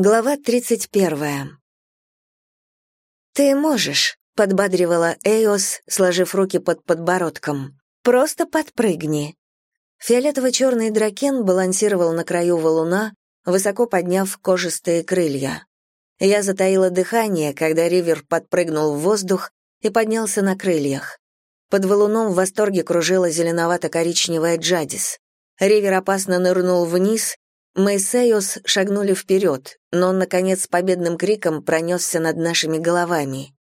Глава 31. «Ты можешь», — подбадривала Эйос, сложив руки под подбородком. «Просто подпрыгни». Фиолетово-черный дракен балансировал на краю валуна, высоко подняв кожистые крылья. Я затаила дыхание, когда Ривер подпрыгнул в воздух и поднялся на крыльях. Под валуном в восторге кружила зеленовато-коричневая Джадис. Ривер опасно нырнул вниз, мы с Эйос шагнули вперед, но он, наконец, победным криком пронесся над нашими головами.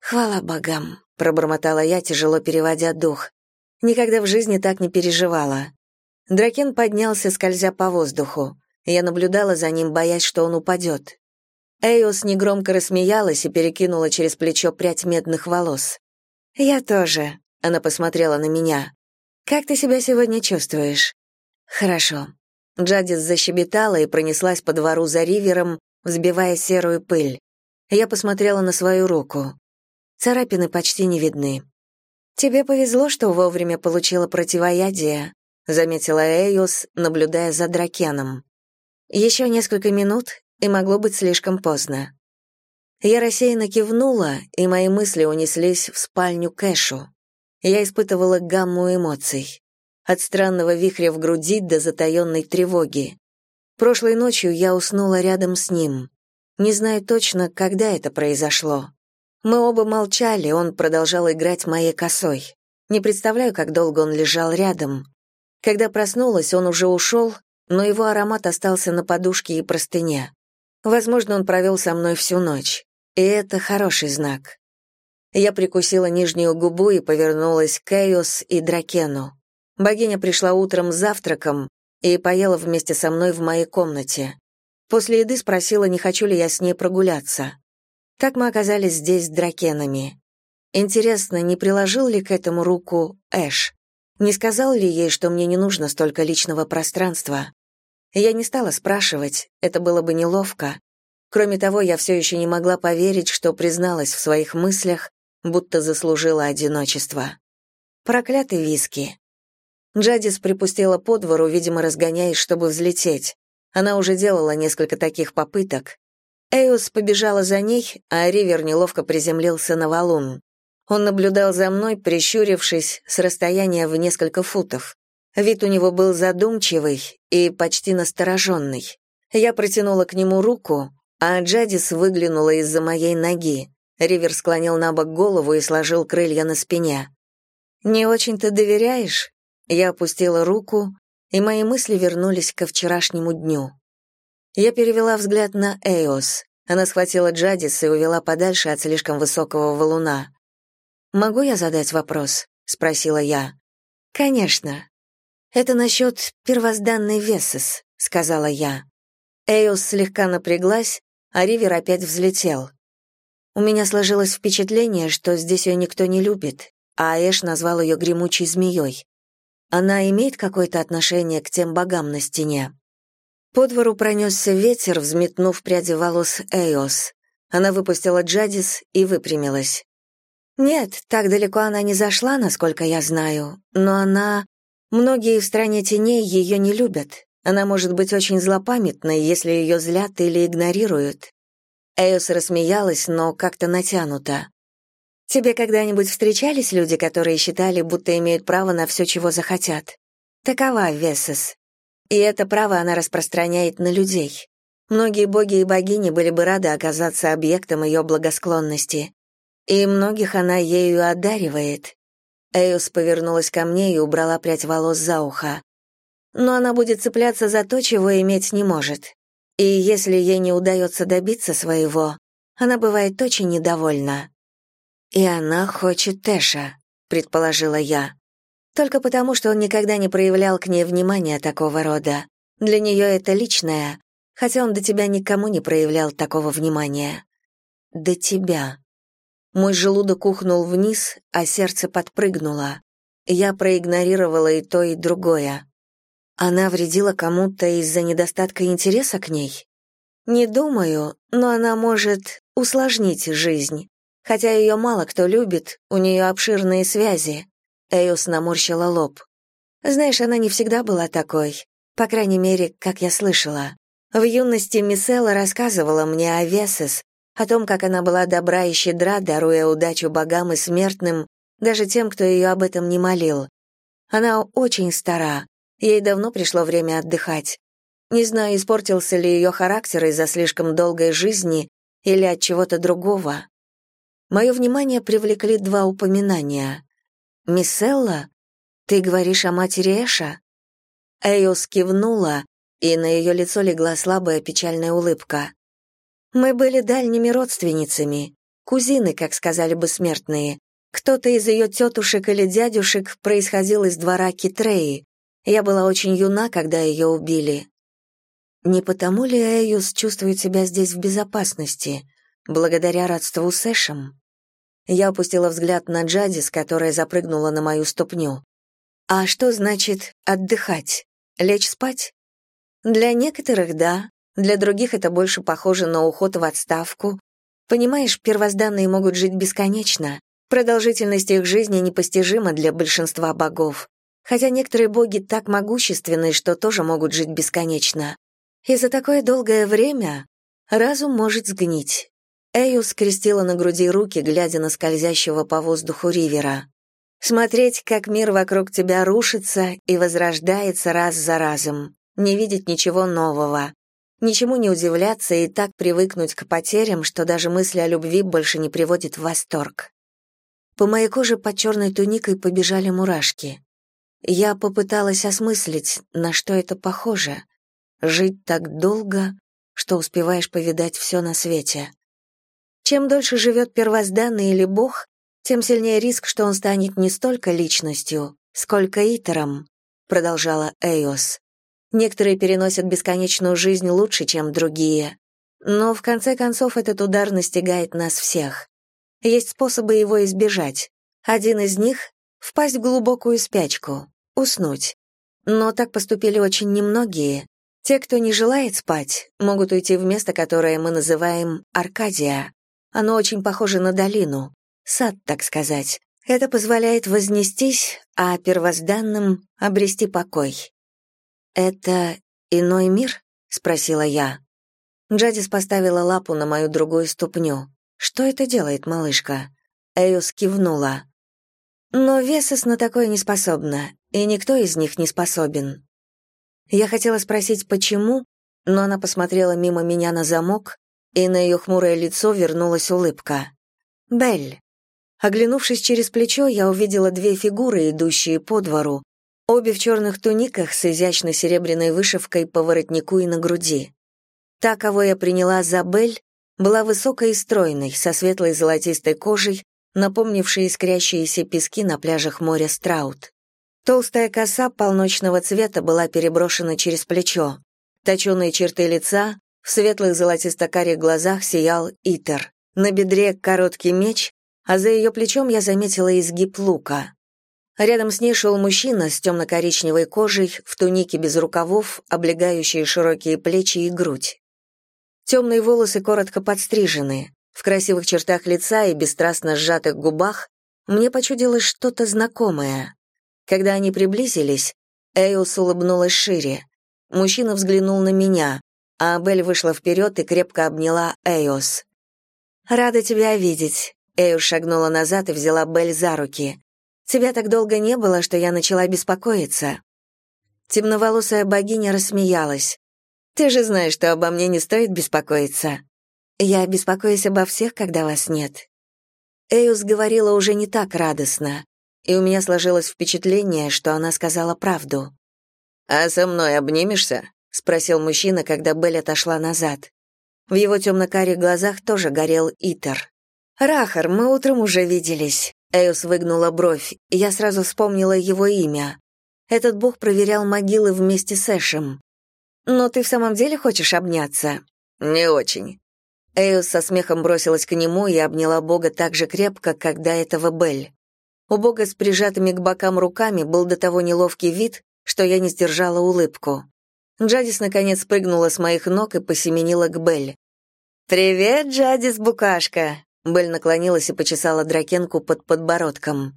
«Хвала богам!» — пробормотала я, тяжело переводя дух. Никогда в жизни так не переживала. Дракен поднялся, скользя по воздуху. Я наблюдала за ним, боясь, что он упадет. Эйос негромко рассмеялась и перекинула через плечо прядь медных волос. «Я тоже», — она посмотрела на меня. «Как ты себя сегодня чувствуешь?» «Хорошо», Джадис защебетала и пронеслась по двору за ривером, взбивая серую пыль. Я посмотрела на свою руку. Царапины почти не видны. «Тебе повезло, что вовремя получила противоядие», — заметила Эйос, наблюдая за дракеном. «Еще несколько минут, и могло быть слишком поздно». Я рассеянно кивнула, и мои мысли унеслись в спальню Кэшу. Я испытывала гамму эмоций от странного вихря в груди до затаенной тревоги. Прошлой ночью я уснула рядом с ним. Не знаю точно, когда это произошло. Мы оба молчали, он продолжал играть моей косой. Не представляю, как долго он лежал рядом. Когда проснулась, он уже ушел, но его аромат остался на подушке и простыне. Возможно, он провел со мной всю ночь. И это хороший знак. Я прикусила нижнюю губу и повернулась к Эйос и Дракену. Богиня пришла утром с завтраком и поела вместе со мной в моей комнате. После еды спросила, не хочу ли я с ней прогуляться. Так мы оказались здесь дракенами. Интересно, не приложил ли к этому руку Эш? Не сказал ли ей, что мне не нужно столько личного пространства? Я не стала спрашивать, это было бы неловко. Кроме того, я все еще не могла поверить, что призналась в своих мыслях, будто заслужила одиночество. Проклятый виски. Джадис припустила по двору, видимо, разгоняясь, чтобы взлететь. Она уже делала несколько таких попыток. Эйос побежала за ней, а Ривер неловко приземлился на валун. Он наблюдал за мной, прищурившись, с расстояния в несколько футов. Вид у него был задумчивый и почти настороженный. Я протянула к нему руку, а Джадис выглянула из-за моей ноги. Ривер склонил на бок голову и сложил крылья на спине. «Не очень-то доверяешь?» Я опустила руку, и мои мысли вернулись ко вчерашнему дню. Я перевела взгляд на Эос. Она схватила Джадис и увела подальше от слишком высокого валуна. «Могу я задать вопрос?» — спросила я. «Конечно. Это насчет первозданной Весес», — сказала я. Эос слегка напряглась, а Ривер опять взлетел. У меня сложилось впечатление, что здесь ее никто не любит, а Эш назвал ее гремучей змеей. Она имеет какое-то отношение к тем богам на стене? По двору пронесся ветер, взметнув пряди волос Эйос. Она выпустила Джадис и выпрямилась. Нет, так далеко она не зашла, насколько я знаю, но она... Многие в стране теней ее не любят. Она может быть очень злопамятной, если ее злят или игнорируют. Эйос рассмеялась, но как-то натянуто. Тебе когда-нибудь встречались люди, которые считали, будто имеют право на все, чего захотят? Такова Весес. И это право она распространяет на людей. Многие боги и богини были бы рады оказаться объектом ее благосклонности. И многих она ею одаривает. Эйос повернулась ко мне и убрала прядь волос за ухо. Но она будет цепляться за то, чего иметь не может. И если ей не удается добиться своего, она бывает очень недовольна. «И она хочет Тэша», — предположила я. Только потому, что он никогда не проявлял к ней внимания такого рода. Для нее это личное, хотя он до тебя никому не проявлял такого внимания. До тебя. Мой желудок ухнул вниз, а сердце подпрыгнуло. Я проигнорировала и то, и другое. Она вредила кому-то из-за недостатка интереса к ней? Не думаю, но она может усложнить жизнь. Хотя ее мало кто любит, у нее обширные связи. Эйос наморщила лоб. Знаешь, она не всегда была такой. По крайней мере, как я слышала. В юности Мисела рассказывала мне о Весес, о том, как она была добра и щедра, даруя удачу богам и смертным, даже тем, кто ее об этом не молил. Она очень стара, ей давно пришло время отдыхать. Не знаю, испортился ли ее характер из-за слишком долгой жизни или от чего-то другого. Мое внимание привлекли два упоминания. «Мисселла? Ты говоришь о матери Эша?» Эйос кивнула, и на ее лицо легла слабая печальная улыбка. «Мы были дальними родственницами, кузины, как сказали бы смертные. Кто-то из ее тетушек или дядюшек происходил из двора Китреи. Я была очень юна, когда ее убили. Не потому ли Эйус чувствует себя здесь в безопасности, благодаря родству с Эшем? Я опустила взгляд на Джадис, которая запрыгнула на мою ступню. А что значит «отдыхать»? Лечь спать? Для некоторых — да, для других это больше похоже на уход в отставку. Понимаешь, первозданные могут жить бесконечно. Продолжительность их жизни непостижима для большинства богов. Хотя некоторые боги так могущественны, что тоже могут жить бесконечно. И за такое долгое время разум может сгнить. Эю скрестила на груди руки, глядя на скользящего по воздуху Ривера. Смотреть, как мир вокруг тебя рушится и возрождается раз за разом. Не видеть ничего нового. Ничему не удивляться и так привыкнуть к потерям, что даже мысли о любви больше не приводит в восторг. По моей коже под черной туникой побежали мурашки. Я попыталась осмыслить, на что это похоже — Жить так долго, что успеваешь повидать все на свете. Чем дольше живет первозданный или бог, тем сильнее риск, что он станет не столько личностью, сколько итером, продолжала Эйос. Некоторые переносят бесконечную жизнь лучше, чем другие. Но в конце концов этот удар настигает нас всех. Есть способы его избежать. Один из них — впасть в глубокую спячку, уснуть. Но так поступили очень немногие, те, кто не желает спать, могут уйти в место, которое мы называем Аркадия. Оно очень похоже на долину, сад, так сказать. Это позволяет вознестись, а первозданным обрести покой. «Это иной мир?» — спросила я. Джадис поставила лапу на мою другую ступню. «Что это делает, малышка?» Эйос кивнула. «Но Весос на такое не способна, и никто из них не способен. Я хотела спросить, почему, но она посмотрела мимо меня на замок, и на ее хмурое лицо вернулась улыбка. «Белль». Оглянувшись через плечо, я увидела две фигуры, идущие по двору, обе в черных туниках с изящной серебряной вышивкой по воротнику и на груди. Та, кого я приняла за Белль, была высокой и стройной, со светлой золотистой кожей, напомнившей искрящиеся пески на пляжах моря Страут. Толстая коса полночного цвета была переброшена через плечо. Точеные черты лица, в светлых золотисто-карих глазах сиял Итер. На бедре короткий меч, а за ее плечом я заметила изгиб лука. Рядом с ней шел мужчина с темно-коричневой кожей, в тунике без рукавов, облегающие широкие плечи и грудь. Темные волосы коротко подстрижены. В красивых чертах лица и бесстрастно сжатых губах мне почудилось что-то знакомое. Когда они приблизились, Эйус улыбнулась шире. Мужчина взглянул на меня, а Белль вышла вперед и крепко обняла Эйос. «Рада тебя видеть», — Эйус шагнула назад и взяла Белль за руки. «Тебя так долго не было, что я начала беспокоиться». Темноволосая богиня рассмеялась. «Ты же знаешь, что обо мне не стоит беспокоиться. Я беспокоюсь обо всех, когда вас нет». Эйус говорила уже не так радостно и у меня сложилось впечатление, что она сказала правду. «А со мной обнимешься?» — спросил мужчина, когда Белль отошла назад. В его темно-карих глазах тоже горел Итер. «Рахар, мы утром уже виделись». Эйус выгнула бровь, я сразу вспомнила его имя. Этот бог проверял могилы вместе с Эшем. «Но ты в самом деле хочешь обняться?» «Не очень». Эйус со смехом бросилась к нему и обняла бога так же крепко, как до этого Белль. У бога с прижатыми к бокам руками был до того неловкий вид, что я не сдержала улыбку. Джадис наконец прыгнула с моих ног и посеменила к Белль. «Привет, Джадис, букашка!» Белль наклонилась и почесала дракенку под подбородком.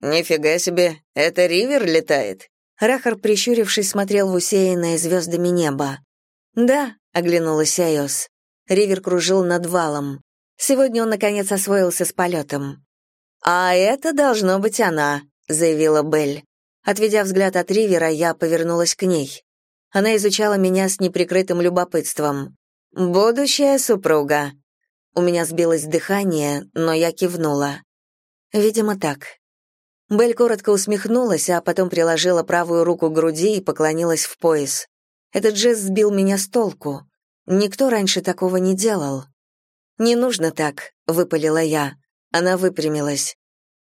«Нифига себе, это Ривер летает?» Рахар, прищурившись, смотрел в усеянное звездами небо. «Да», — оглянулась Айос. Ривер кружил над валом. Сегодня он, наконец, освоился с полетом. «А это должно быть она», — заявила Белль. Отведя взгляд от Ривера, я повернулась к ней. Она изучала меня с неприкрытым любопытством. «Будущая супруга». У меня сбилось дыхание, но я кивнула. Видимо, так. Белль коротко усмехнулась, а потом приложила правую руку к груди и поклонилась в пояс. Этот жест сбил меня с толку. Никто раньше такого не делал. «Не нужно так», — выпалила я. Она выпрямилась.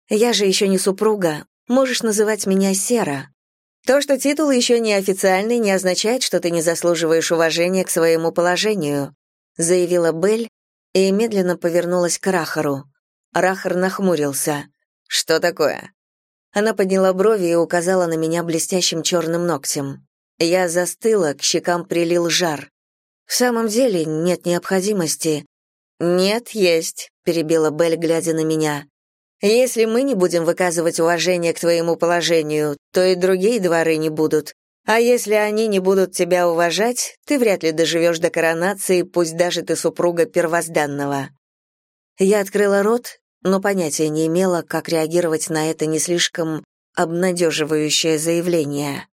«Я же еще не супруга. Можешь называть меня Сера. То, что титул еще не официальный, не означает, что ты не заслуживаешь уважения к своему положению», заявила Белль и медленно повернулась к Рахару. Рахар нахмурился. «Что такое?» Она подняла брови и указала на меня блестящим черным ногтем. Я застыла, к щекам прилил жар. В самом деле нет необходимости. «Нет, есть», — перебила Белль, глядя на меня. «Если мы не будем выказывать уважение к твоему положению, то и другие дворы не будут. А если они не будут тебя уважать, ты вряд ли доживешь до коронации, пусть даже ты супруга первозданного». Я открыла рот, но понятия не имела, как реагировать на это не слишком обнадеживающее заявление.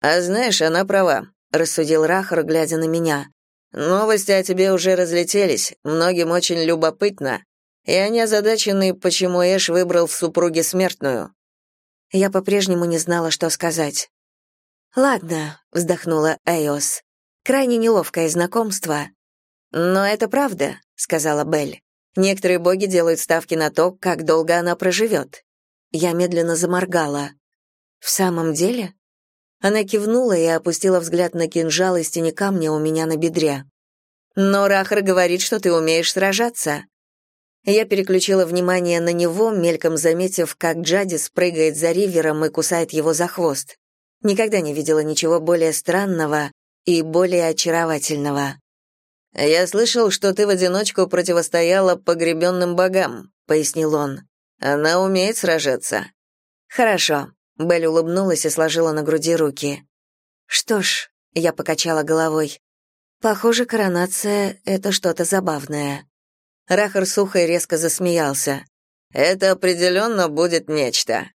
«А знаешь, она права», — рассудил Рахар, глядя на меня. «Новости о тебе уже разлетелись, многим очень любопытно, и они озадачены, почему Эш выбрал в супруге смертную». Я по-прежнему не знала, что сказать. «Ладно», — вздохнула Эйос. «Крайне неловкое знакомство». «Но это правда», — сказала Белль. Некоторые боги делают ставки на то, как долго она проживет. Я медленно заморгала. В самом деле? Она кивнула и опустила взгляд на кинжал из тени камня у меня на бедре. Но Рахар говорит, что ты умеешь сражаться. Я переключила внимание на него, мельком заметив, как Джадис прыгает за Ривером и кусает его за хвост. Никогда не видела ничего более странного и более очаровательного. «Я слышал, что ты в одиночку противостояла погребенным богам», — пояснил он. «Она умеет сражаться». «Хорошо», — Белль улыбнулась и сложила на груди руки. «Что ж», — я покачала головой, — «похоже, коронация — это что-то забавное». Рахар сухо и резко засмеялся. «Это определенно будет нечто».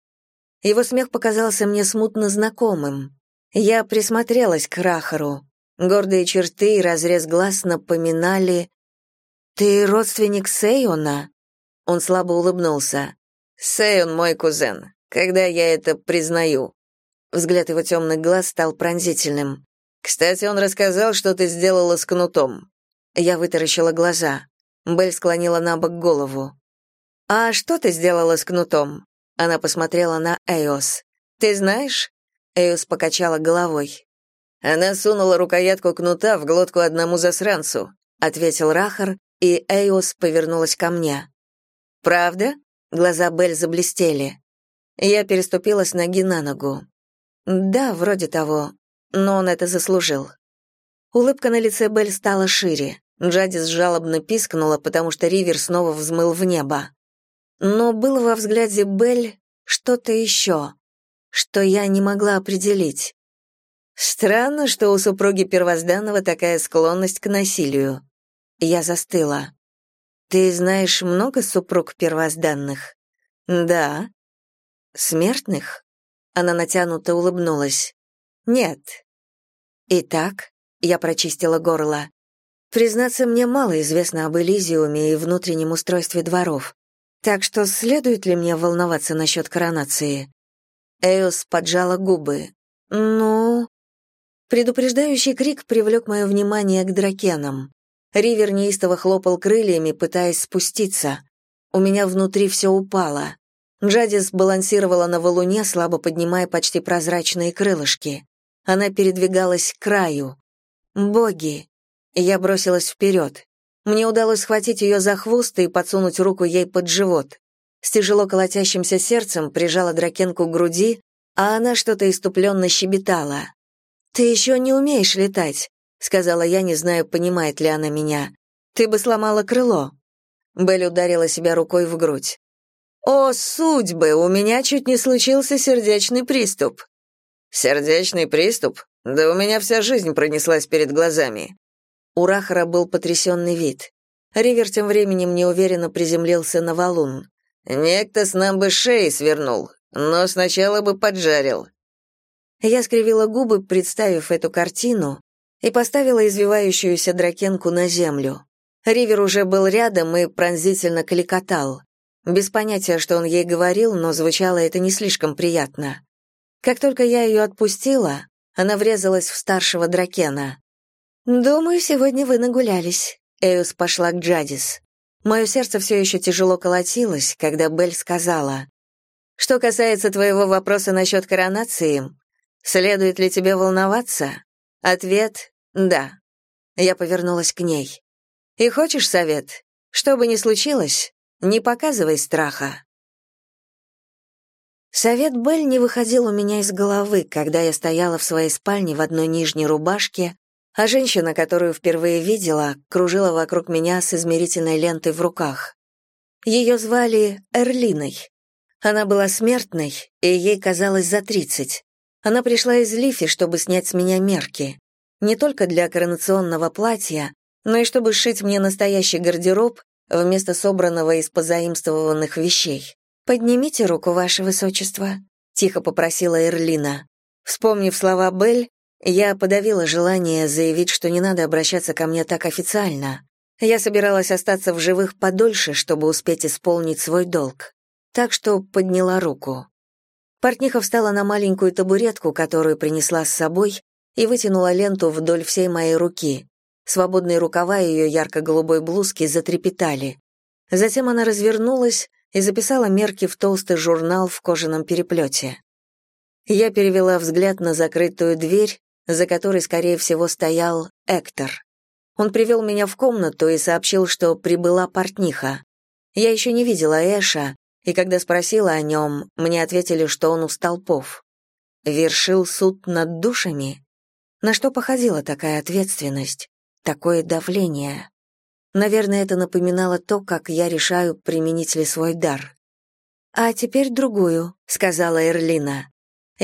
Его смех показался мне смутно знакомым. Я присмотрелась к Рахару. Гордые черты и разрез глаз напоминали... «Ты родственник Сейона?» Он слабо улыбнулся. «Сейон мой кузен, когда я это признаю». Взгляд его темных глаз стал пронзительным. «Кстати, он рассказал, что ты сделала с кнутом». Я вытаращила глаза. Белль склонила на бок голову. «А что ты сделала с кнутом?» Она посмотрела на Эос. «Ты знаешь?» Эос покачала головой. Она сунула рукоятку кнута в глотку одному засранцу, ответил Рахар, и Эйос повернулась ко мне. Правда? Глаза Бель заблестели. Я переступила с ноги на ногу. Да, вроде того, но он это заслужил. Улыбка на лице Бель стала шире. Джадис жалобно пискнула, потому что Ривер снова взмыл в небо. Но было во взгляде Бель что-то еще, что я не могла определить. Странно, что у супруги Первозданного такая склонность к насилию. Я застыла. Ты знаешь много супруг Первозданных? Да. Смертных? Она натянуто улыбнулась. Нет. Итак, я прочистила горло. Признаться, мне мало известно об Элизиуме и внутреннем устройстве дворов. Так что следует ли мне волноваться насчет коронации? Эос поджала губы. Ну, Предупреждающий крик привлек мое внимание к дракенам. Ривер неистово хлопал крыльями, пытаясь спуститься. У меня внутри все упало. Джадис балансировала на валуне, слабо поднимая почти прозрачные крылышки. Она передвигалась к краю. «Боги!» Я бросилась вперед. Мне удалось схватить ее за хвост и подсунуть руку ей под живот. С тяжело колотящимся сердцем прижала дракенку к груди, а она что-то иступленно щебетала. «Ты еще не умеешь летать», — сказала я, не знаю, понимает ли она меня. «Ты бы сломала крыло». Белль ударила себя рукой в грудь. «О, судьбы! У меня чуть не случился сердечный приступ». «Сердечный приступ? Да у меня вся жизнь пронеслась перед глазами. У Рахара был потрясенный вид. Ривер тем временем неуверенно приземлился на валун. Некто с нам бы шеи свернул, но сначала бы поджарил. Я скривила губы, представив эту картину, и поставила извивающуюся дракенку на землю. Ривер уже был рядом и пронзительно кликотал. Без понятия, что он ей говорил, но звучало это не слишком приятно. Как только я ее отпустила, она врезалась в старшего дракена. «Думаю, сегодня вы нагулялись», — Эус пошла к Джадис. Мое сердце все еще тяжело колотилось, когда Белль сказала, «Что касается твоего вопроса насчет коронации, следует ли тебе волноваться?» Ответ — «да». Я повернулась к ней. «И хочешь совет? Что бы ни случилось, не показывай страха». Совет Белль не выходил у меня из головы, когда я стояла в своей спальне в одной нижней рубашке, а женщина, которую впервые видела, кружила вокруг меня с измерительной лентой в руках. Ее звали Эрлиной. Она была смертной, и ей казалось за тридцать. Она пришла из Лифи, чтобы снять с меня мерки. Не только для коронационного платья, но и чтобы сшить мне настоящий гардероб вместо собранного из позаимствованных вещей. «Поднимите руку, ваше высочество», — тихо попросила Эрлина. Вспомнив слова Белль, я подавила желание заявить, что не надо обращаться ко мне так официально. Я собиралась остаться в живых подольше, чтобы успеть исполнить свой долг. Так что подняла руку. Портниха встала на маленькую табуретку, которую принесла с собой, и вытянула ленту вдоль всей моей руки. Свободные рукава ее ярко-голубой блузки затрепетали. Затем она развернулась и записала мерки в толстый журнал в кожаном переплете. Я перевела взгляд на закрытую дверь, за которой, скорее всего, стоял Эктор. Он привел меня в комнату и сообщил, что прибыла портниха. Я еще не видела Эша, и когда спросила о нем, мне ответили, что он у столпов. Вершил суд над душами? На что походила такая ответственность, такое давление? Наверное, это напоминало то, как я решаю, применить ли свой дар. «А теперь другую», — сказала Эрлина.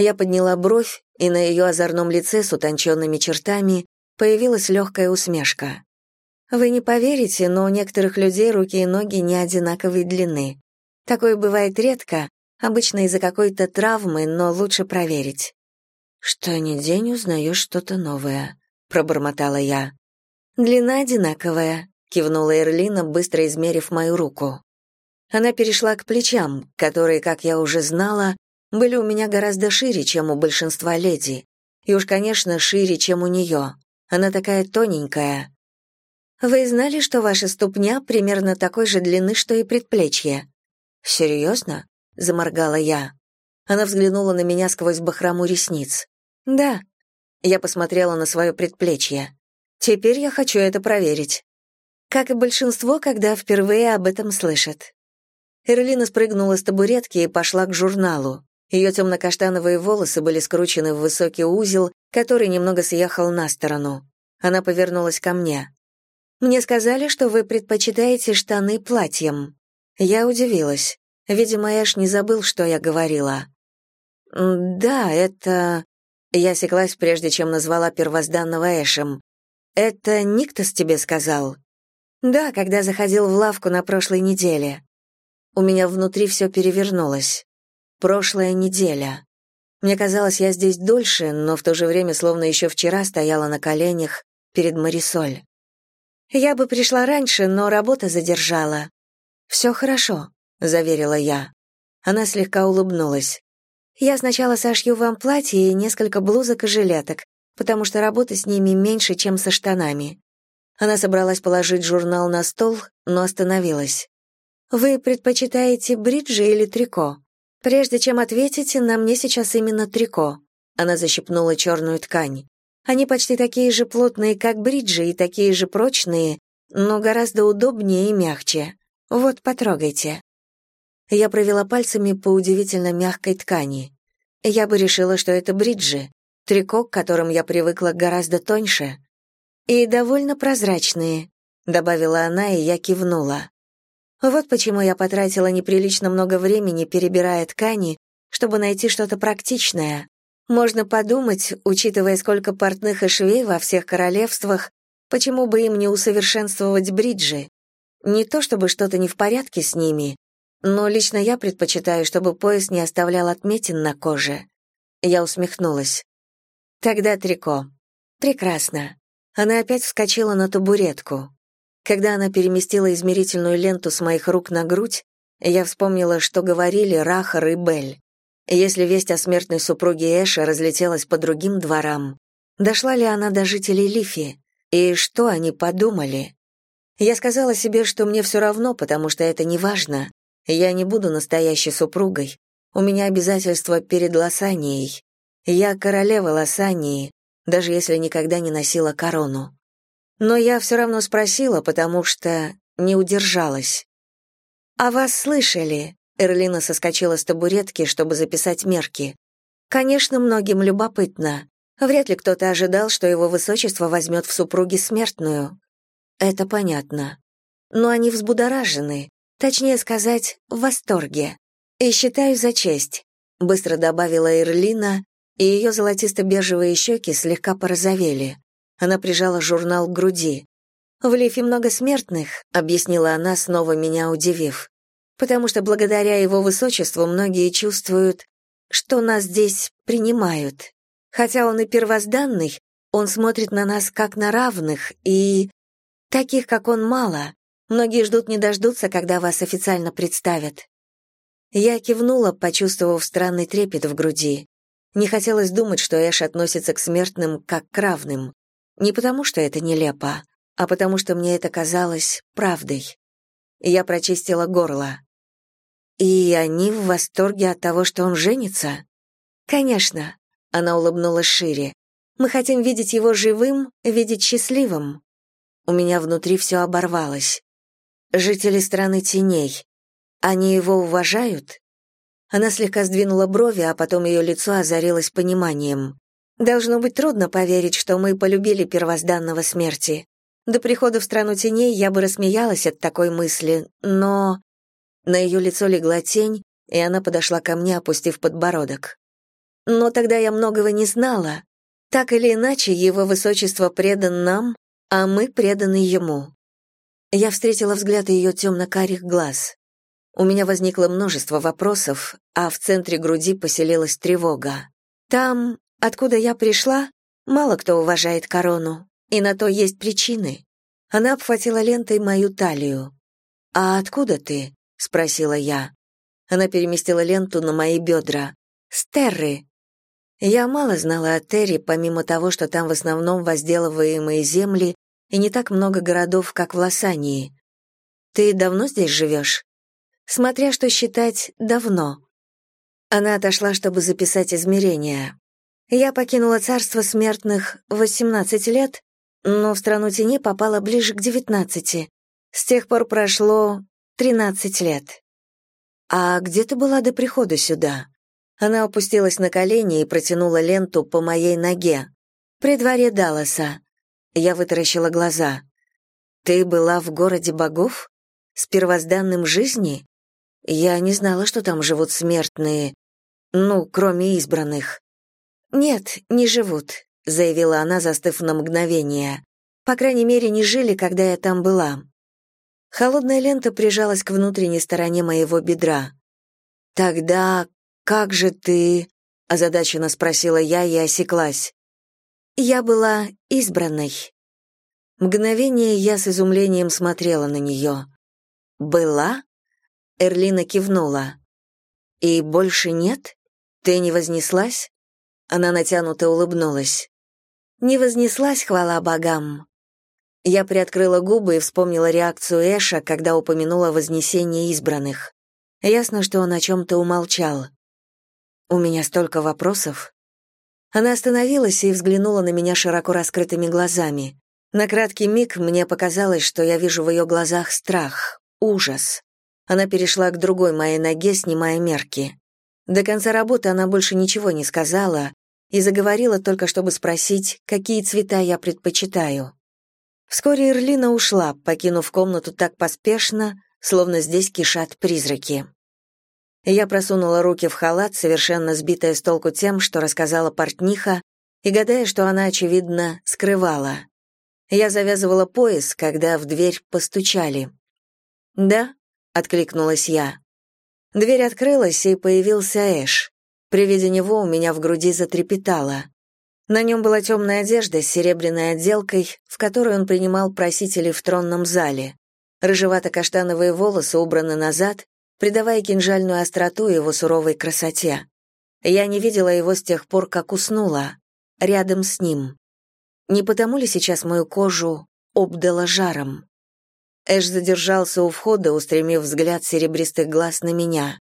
Я подняла бровь, и на ее озорном лице с утонченными чертами появилась легкая усмешка. «Вы не поверите, но у некоторых людей руки и ноги не одинаковой длины. Такое бывает редко, обычно из-за какой-то травмы, но лучше проверить». «Что ни день узнаешь что-то новое», — пробормотала я. «Длина одинаковая», — кивнула Эрлина, быстро измерив мою руку. Она перешла к плечам, которые, как я уже знала, были у меня гораздо шире, чем у большинства леди. И уж, конечно, шире, чем у нее. Она такая тоненькая. Вы знали, что ваша ступня примерно такой же длины, что и предплечье? Серьезно? заморгала я. Она взглянула на меня сквозь бахрому ресниц. Да. Я посмотрела на свое предплечье. Теперь я хочу это проверить. Как и большинство, когда впервые об этом слышат. Эрлина спрыгнула с табуретки и пошла к журналу. Ее темно-каштановые волосы были скручены в высокий узел, который немного съехал на сторону. Она повернулась ко мне. «Мне сказали, что вы предпочитаете штаны платьем». Я удивилась. Видимо, Эш не забыл, что я говорила. «Да, это...» Я осеклась, прежде чем назвала первозданного Эшем. «Это Никтос тебе сказал?» «Да, когда заходил в лавку на прошлой неделе». У меня внутри все перевернулось. Прошлая неделя. Мне казалось, я здесь дольше, но в то же время словно еще вчера стояла на коленях перед Марисоль. Я бы пришла раньше, но работа задержала. «Все хорошо», — заверила я. Она слегка улыбнулась. «Я сначала сошью вам платье и несколько блузок и жилеток, потому что работа с ними меньше, чем со штанами». Она собралась положить журнал на стол, но остановилась. «Вы предпочитаете бриджи или трико?» Прежде чем ответить, на мне сейчас именно трико. Она защипнула черную ткань. Они почти такие же плотные, как бриджи, и такие же прочные, но гораздо удобнее и мягче. Вот, потрогайте. Я провела пальцами по удивительно мягкой ткани. Я бы решила, что это бриджи. Трико, к которым я привыкла, гораздо тоньше. И довольно прозрачные, добавила она, и я кивнула. Вот почему я потратила неприлично много времени, перебирая ткани, чтобы найти что-то практичное. Можно подумать, учитывая, сколько портных и швей во всех королевствах, почему бы им не усовершенствовать бриджи. Не то чтобы что-то не в порядке с ними, но лично я предпочитаю, чтобы пояс не оставлял отметин на коже. Я усмехнулась. Тогда трико. Прекрасно. Она опять вскочила на табуретку. Когда она переместила измерительную ленту с моих рук на грудь, я вспомнила, что говорили Рахар и Бель. Если весть о смертной супруге Эша разлетелась по другим дворам, дошла ли она до жителей Лифи? И что они подумали? Я сказала себе, что мне все равно, потому что это не важно. Я не буду настоящей супругой. У меня обязательства перед Лосанией. Я королева Лосании, даже если никогда не носила корону. Но я все равно спросила, потому что не удержалась. «А вас слышали?» Эрлина соскочила с табуретки, чтобы записать мерки. «Конечно, многим любопытно. Вряд ли кто-то ожидал, что его высочество возьмет в супруги смертную. Это понятно. Но они взбудоражены, точнее сказать, в восторге. И считаю за честь», — быстро добавила Эрлина, и ее золотисто-бежевые щеки слегка порозовели. Она прижала журнал к груди. «В Лифе много смертных», — объяснила она, снова меня удивив потому что благодаря его высочеству многие чувствуют, что нас здесь принимают. Хотя он и первозданный, он смотрит на нас как на равных, и... Таких, как он, мало. Многие ждут не дождутся, когда вас официально представят. Я кивнула, почувствовав странный трепет в груди. Не хотелось думать, что Эш относится к смертным как к равным. Не потому, что это нелепо, а потому, что мне это казалось правдой. Я прочистила горло. И они в восторге от того, что он женится? Конечно, она улыбнулась шире. Мы хотим видеть его живым, видеть счастливым. У меня внутри все оборвалось. Жители страны теней. Они его уважают? Она слегка сдвинула брови, а потом ее лицо озарилось пониманием. Должно быть трудно поверить, что мы полюбили первозданного смерти. До прихода в страну теней я бы рассмеялась от такой мысли, но на ее лицо легла тень, и она подошла ко мне, опустив подбородок. Но тогда я многого не знала. Так или иначе, его высочество предан нам, а мы преданы ему. Я встретила взгляд ее темно-карих глаз. У меня возникло множество вопросов, а в центре груди поселилась тревога. Там, откуда я пришла, мало кто уважает корону, и на то есть причины. Она обхватила лентой мою талию. «А откуда ты?» — спросила я. Она переместила ленту на мои бедра. «Стерры!» Я мало знала о Терри, помимо того, что там в основном возделываемые земли и не так много городов, как в Лосании. «Ты давно здесь живешь?» «Смотря что считать давно». Она отошла, чтобы записать измерения. Я покинула царство смертных в 18 лет, но в страну тени попала ближе к 19. С тех пор прошло Тринадцать лет. А где ты была до прихода сюда? Она опустилась на колени и протянула ленту по моей ноге. При дворе Далласа. Я вытаращила глаза. Ты была в городе богов? С первозданным жизни? Я не знала, что там живут смертные. Ну, кроме избранных. Нет, не живут, заявила она, застыв на мгновение. По крайней мере, не жили, когда я там была. Холодная лента прижалась к внутренней стороне моего бедра. «Тогда как же ты...» — озадаченно спросила я и осеклась. «Я была избранной». Мгновение я с изумлением смотрела на нее. «Была?» — Эрлина кивнула. «И больше нет? Ты не вознеслась?» Она натянуто улыбнулась. «Не вознеслась, хвала богам. Я приоткрыла губы и вспомнила реакцию Эша, когда упомянула вознесение избранных. Ясно, что он о чем-то умолчал. «У меня столько вопросов». Она остановилась и взглянула на меня широко раскрытыми глазами. На краткий миг мне показалось, что я вижу в ее глазах страх, ужас. Она перешла к другой моей ноге, снимая мерки. До конца работы она больше ничего не сказала и заговорила только, чтобы спросить, какие цвета я предпочитаю. Вскоре Эрлина ушла, покинув комнату так поспешно, словно здесь кишат призраки. Я просунула руки в халат, совершенно сбитая с толку тем, что рассказала портниха, и гадая, что она, очевидно, скрывала. Я завязывала пояс, когда в дверь постучали. «Да», — откликнулась я. Дверь открылась, и появился Эш. При виде него у меня в груди затрепетало. На нем была темная одежда с серебряной отделкой, в которой он принимал просителей в тронном зале. Рыжевато-каштановые волосы убраны назад, придавая кинжальную остроту его суровой красоте. Я не видела его с тех пор, как уснула, рядом с ним. Не потому ли сейчас мою кожу обдало жаром? Эш задержался у входа, устремив взгляд серебристых глаз на меня,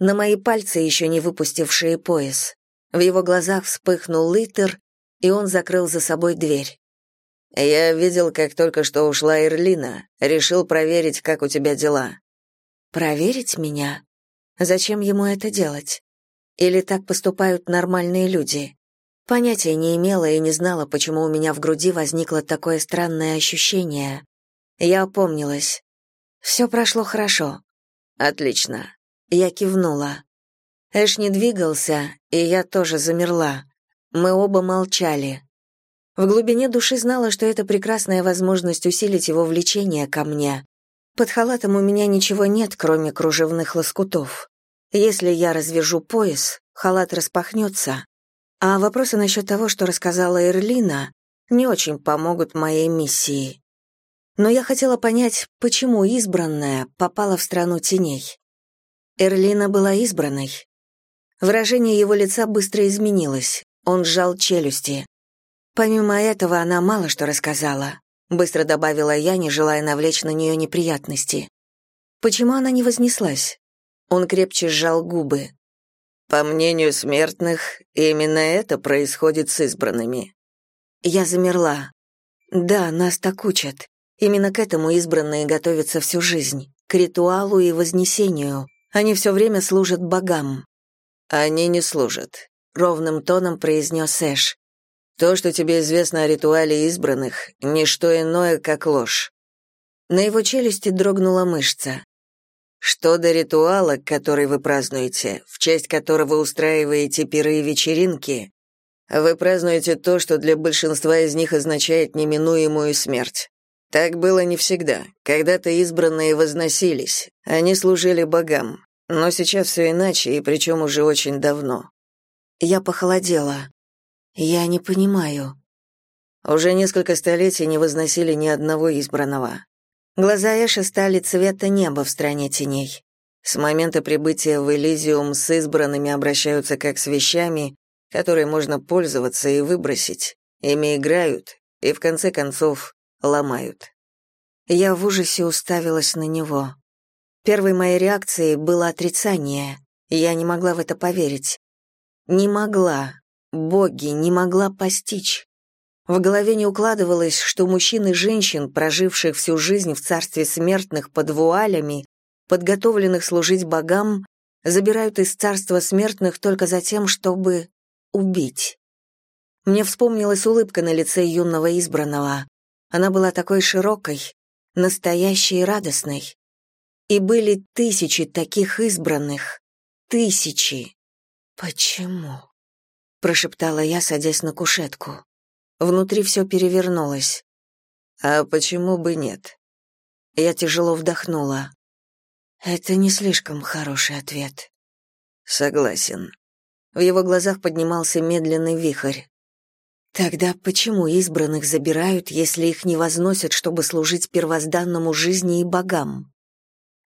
на мои пальцы, еще не выпустившие пояс. В его глазах вспыхнул литер, и он закрыл за собой дверь. «Я видел, как только что ушла Ирлина. Решил проверить, как у тебя дела». «Проверить меня? Зачем ему это делать? Или так поступают нормальные люди?» Понятия не имела и не знала, почему у меня в груди возникло такое странное ощущение. Я опомнилась. «Все прошло хорошо». «Отлично». Я кивнула. Эш не двигался, и я тоже замерла. Мы оба молчали. В глубине души знала, что это прекрасная возможность усилить его влечение ко мне. Под халатом у меня ничего нет, кроме кружевных лоскутов. Если я развяжу пояс, халат распахнется. А вопросы насчет того, что рассказала Эрлина, не очень помогут моей миссии. Но я хотела понять, почему избранная попала в страну теней. Эрлина была избранной. Выражение его лица быстро изменилось. Он сжал челюсти. Помимо этого, она мало что рассказала. Быстро добавила я, не желая навлечь на нее неприятности. Почему она не вознеслась? Он крепче сжал губы. По мнению смертных, именно это происходит с избранными. Я замерла. Да, нас так учат. Именно к этому избранные готовятся всю жизнь, к ритуалу и вознесению. Они все время служат богам. Они не служат ровным тоном произнес Эш. То, что тебе известно о ритуале избранных, не что иное, как ложь. На его челюсти дрогнула мышца. Что до ритуала, который вы празднуете, в честь которого устраиваете пиры и вечеринки, вы празднуете то, что для большинства из них означает неминуемую смерть. Так было не всегда. Когда-то избранные возносились, они служили богам. Но сейчас все иначе, и причем уже очень давно. Я похолодела. Я не понимаю. Уже несколько столетий не возносили ни одного избранного. Глаза Эши стали цвета неба в стране теней. С момента прибытия в Элизиум с избранными обращаются как с вещами, которые можно пользоваться и выбросить. Ими играют и, в конце концов, ломают. Я в ужасе уставилась на него. Первой моей реакцией было отрицание. Я не могла в это поверить. Не могла, боги, не могла постичь. В голове не укладывалось, что мужчин и женщин, проживших всю жизнь в царстве смертных под вуалями, подготовленных служить богам, забирают из царства смертных только за тем, чтобы убить. Мне вспомнилась улыбка на лице юного избранного. Она была такой широкой, настоящей и радостной. И были тысячи таких избранных. Тысячи. «Почему?» — прошептала я, садясь на кушетку. Внутри все перевернулось. «А почему бы нет?» Я тяжело вдохнула. «Это не слишком хороший ответ». «Согласен». В его глазах поднимался медленный вихрь. Тогда почему избранных забирают, если их не возносят, чтобы служить первозданному жизни и богам?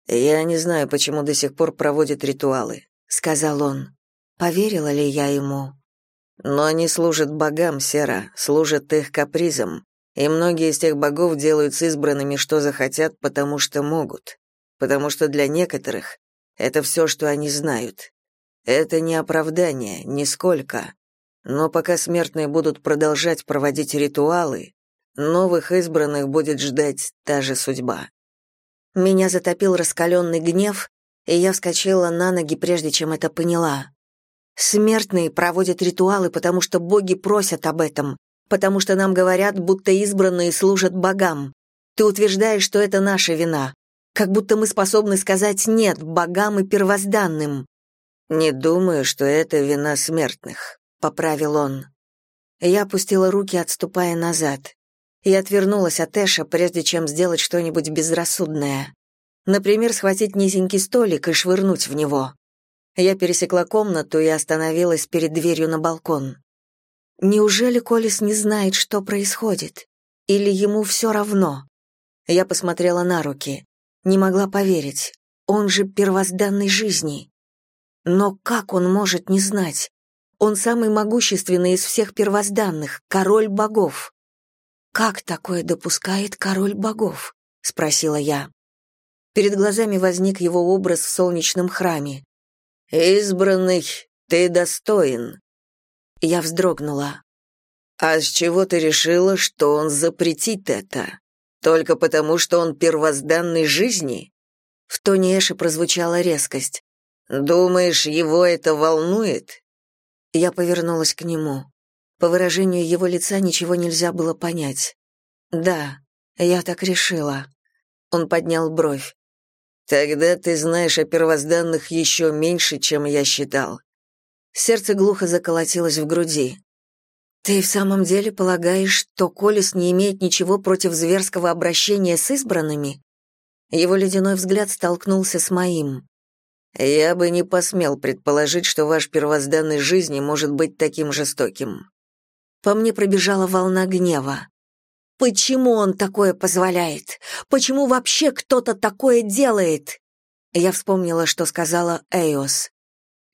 Я не знаю, почему до сих пор проводят ритуалы, сказал он. Поверила ли я ему? Но они служат богам, Сера, служат их капризам, и многие из тех богов делают с избранными, что захотят, потому что могут. Потому что для некоторых это все, что они знают. Это не оправдание, нисколько. Но пока смертные будут продолжать проводить ритуалы, новых избранных будет ждать та же судьба. Меня затопил раскаленный гнев, и я вскочила на ноги, прежде чем это поняла. Смертные проводят ритуалы, потому что боги просят об этом, потому что нам говорят, будто избранные служат богам. Ты утверждаешь, что это наша вина, как будто мы способны сказать «нет» богам и первозданным. Не думаю, что это вина смертных, поправил он. Я опустила руки, отступая назад, и отвернулась от Эша, прежде чем сделать что-нибудь безрассудное. Например, схватить низенький столик и швырнуть в него. Я пересекла комнату и остановилась перед дверью на балкон. Неужели Колес не знает, что происходит? Или ему все равно? Я посмотрела на руки. Не могла поверить. Он же первозданной жизни. Но как он может не знать? Он самый могущественный из всех первозданных, король богов. «Как такое допускает король богов?» — спросила я. Перед глазами возник его образ в солнечном храме. «Избранный, ты достоин», я вздрогнула. «А с чего ты решила, что он запретит это? Только потому, что он первозданный жизни?» В тоне Эши прозвучала резкость. «Думаешь, его это волнует?» Я повернулась к нему. По выражению его лица ничего нельзя было понять. «Да, я так решила». Он поднял бровь. «Тогда ты знаешь о первозданных еще меньше, чем я считал. Сердце глухо заколотилось в груди. «Ты в самом деле полагаешь, что Колес не имеет ничего против зверского обращения с избранными?» Его ледяной взгляд столкнулся с моим. «Я бы не посмел предположить, что ваш первозданный жизни может быть таким жестоким». По мне пробежала волна гнева. «Почему он такое позволяет? Почему вообще кто-то такое делает?» Я вспомнила, что сказала Эйос.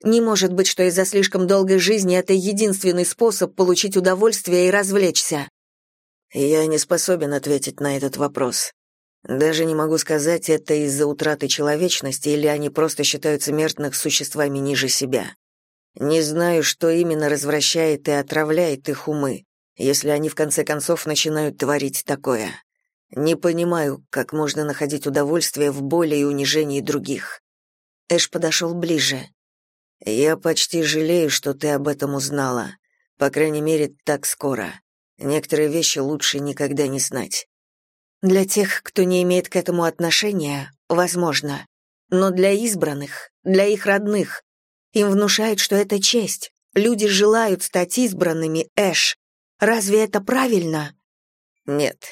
Не может быть, что из-за слишком долгой жизни это единственный способ получить удовольствие и развлечься. Я не способен ответить на этот вопрос. Даже не могу сказать, это из-за утраты человечности или они просто считают смертных существами ниже себя. Не знаю, что именно развращает и отравляет их умы, если они в конце концов начинают творить такое. Не понимаю, как можно находить удовольствие в боли и унижении других. Эш подошел ближе. Я почти жалею, что ты об этом узнала. По крайней мере, так скоро. Некоторые вещи лучше никогда не знать. Для тех, кто не имеет к этому отношения, возможно. Но для избранных, для их родных, им внушают, что это честь. Люди желают стать избранными, Эш. Разве это правильно? Нет.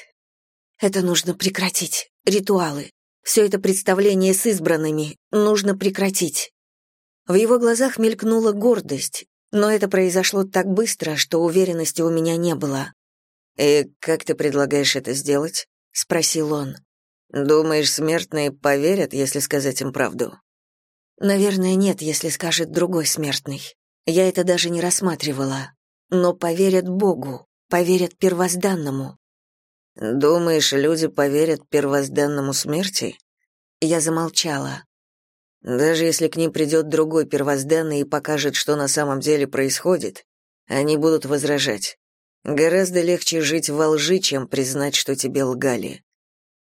Это нужно прекратить. Ритуалы. Все это представление с избранными нужно прекратить. В его глазах мелькнула гордость, но это произошло так быстро, что уверенности у меня не было. «И как ты предлагаешь это сделать?» — спросил он. «Думаешь, смертные поверят, если сказать им правду?» «Наверное, нет, если скажет другой смертный. Я это даже не рассматривала. Но поверят Богу, поверят первозданному». «Думаешь, люди поверят первозданному смерти?» Я замолчала. Даже если к ним придет другой первозданный и покажет, что на самом деле происходит, они будут возражать. Гораздо легче жить во лжи, чем признать, что тебе лгали.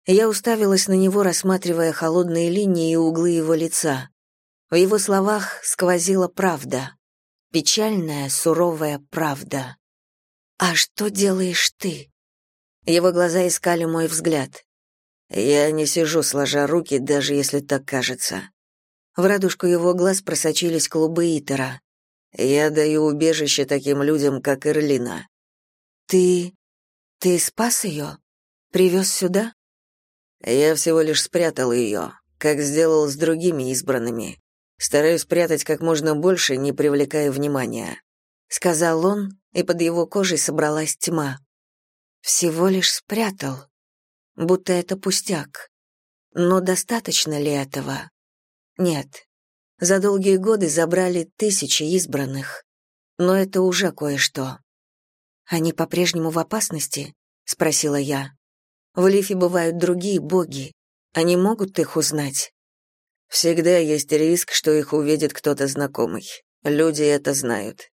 Я уставилась на него, рассматривая холодные линии и углы его лица. В его словах сквозила правда. Печальная, суровая правда. «А что делаешь ты?» Его глаза искали мой взгляд. «Я не сижу, сложа руки, даже если так кажется. В радужку его глаз просочились клубы Итера. «Я даю убежище таким людям, как Эрлина». «Ты... ты спас ее? Привез сюда?» «Я всего лишь спрятал ее, как сделал с другими избранными. Стараюсь спрятать как можно больше, не привлекая внимания», — сказал он, и под его кожей собралась тьма. «Всего лишь спрятал, будто это пустяк. Но достаточно ли этого?» Нет. За долгие годы забрали тысячи избранных. Но это уже кое-что. Они по-прежнему в опасности? спросила я. В Лифе бывают другие боги. Они могут их узнать? Всегда есть риск, что их увидит кто-то знакомый. Люди это знают.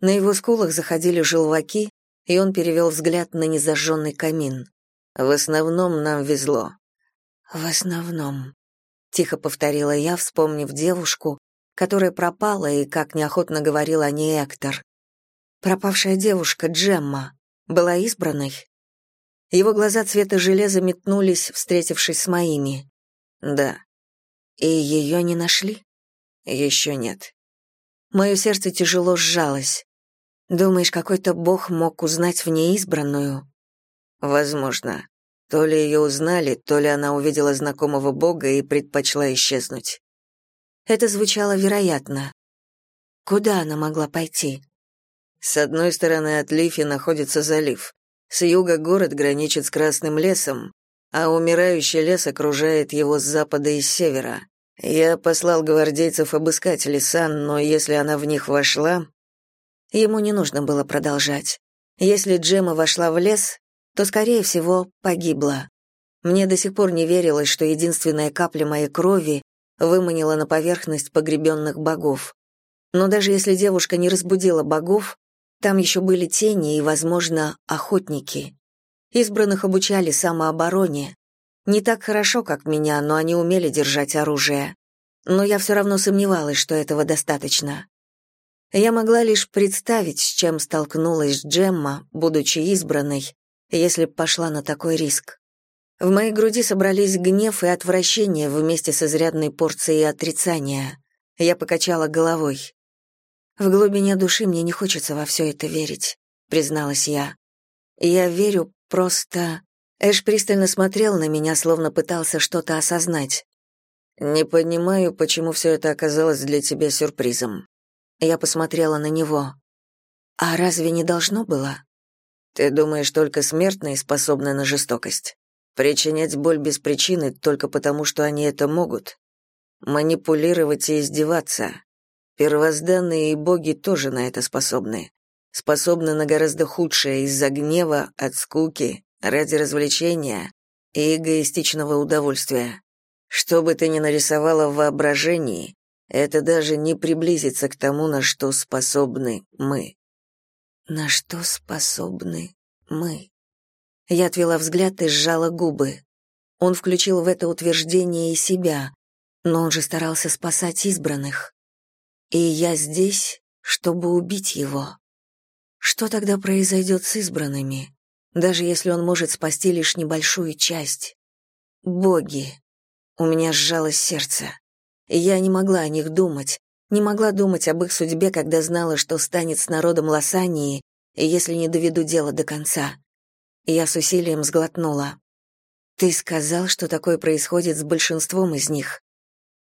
На его скулах заходили желваки, и он перевел взгляд на незажженный камин. В основном нам везло. В основном тихо повторила я, вспомнив девушку, которая пропала и как неохотно говорил о ней Эктор. Пропавшая девушка Джемма была избранной. Его глаза цвета железа метнулись, встретившись с моими. Да. И ее не нашли? Еще нет. Мое сердце тяжело сжалось. Думаешь, какой-то бог мог узнать в ней избранную? Возможно. То ли ее узнали, то ли она увидела знакомого бога и предпочла исчезнуть. Это звучало вероятно. Куда она могла пойти? С одной стороны от Лифи находится залив. С юга город граничит с Красным лесом, а умирающий лес окружает его с запада и с севера. Я послал гвардейцев обыскать леса, но если она в них вошла... Ему не нужно было продолжать. Если Джема вошла в лес, то, скорее всего, погибла. Мне до сих пор не верилось, что единственная капля моей крови выманила на поверхность погребенных богов. Но даже если девушка не разбудила богов, там еще были тени и, возможно, охотники. Избранных обучали самообороне. Не так хорошо, как меня, но они умели держать оружие. Но я все равно сомневалась, что этого достаточно. Я могла лишь представить, с чем столкнулась Джемма, будучи избранной, если б пошла на такой риск. В моей груди собрались гнев и отвращение вместе с изрядной порцией отрицания. Я покачала головой. В глубине души мне не хочется во все это верить, призналась я. Я верю просто... Эш пристально смотрел на меня, словно пытался что-то осознать. «Не понимаю, почему все это оказалось для тебя сюрпризом». Я посмотрела на него. «А разве не должно было?» «Ты думаешь, только смертные способны на жестокость? Причинять боль без причины только потому, что они это могут? Манипулировать и издеваться? Первозданные и боги тоже на это способны способны на гораздо худшее из-за гнева, от скуки, ради развлечения и эгоистичного удовольствия. Что бы ты ни нарисовала в воображении, это даже не приблизится к тому, на что способны мы. На что способны мы? Я отвела взгляд и сжала губы. Он включил в это утверждение и себя, но он же старался спасать избранных. И я здесь, чтобы убить его. Что тогда произойдет с избранными, даже если он может спасти лишь небольшую часть? Боги. У меня сжалось сердце. Я не могла о них думать, не могла думать об их судьбе, когда знала, что станет с народом Лосании, если не доведу дело до конца. Я с усилием сглотнула. Ты сказал, что такое происходит с большинством из них.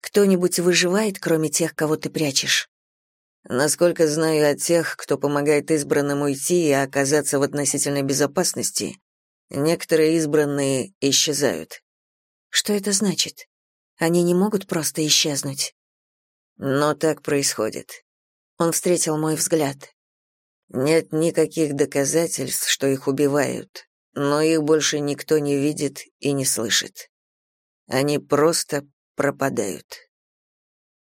Кто-нибудь выживает, кроме тех, кого ты прячешь? Насколько знаю от тех, кто помогает избранным уйти и оказаться в относительной безопасности, некоторые избранные исчезают. Что это значит? Они не могут просто исчезнуть. Но так происходит. Он встретил мой взгляд. Нет никаких доказательств, что их убивают, но их больше никто не видит и не слышит. Они просто пропадают.